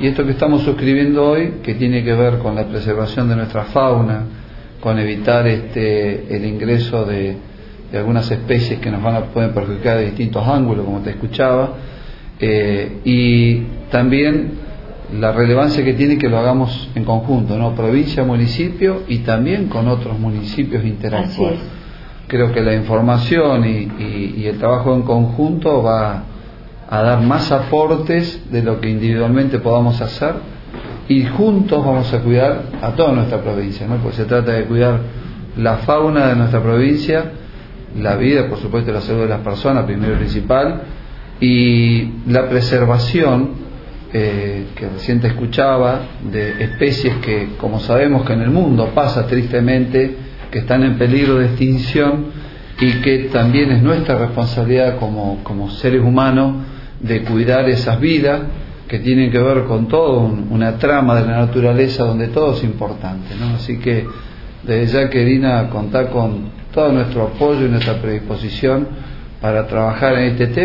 Y esto que estamos suscribiendo hoy, que tiene que ver con la preservación de nuestra fauna, con evitar este, el ingreso de, algunas especies que nos van a pueden perjudicar de distintos ángulos, como te escuchaba, eh, y también la relevancia que tiene que lo hagamos en conjunto, ¿no? provincia, municipio y también con otros municipios interactuar. Creo que la información y, el trabajo en conjunto va a dar más aportes de lo que individualmente podamos hacer y juntos vamos a cuidar a toda nuestra provincia, ¿no? porque se trata de cuidar la fauna de nuestra provincia, la vida, por supuesto, la salud de las personas, primero y principal, y la preservación eh, que recién escuchaba, de especies que, como sabemos que en el mundo pasa tristemente, que están en peligro de extinción y que también es nuestra responsabilidad como, como seres humanos de cuidar esas vidas que tienen que ver con todo una trama de la naturaleza donde todo es importante. Así que desde ya querida contar con todo nuestro apoyo y nuestra predisposición para trabajar en este tema.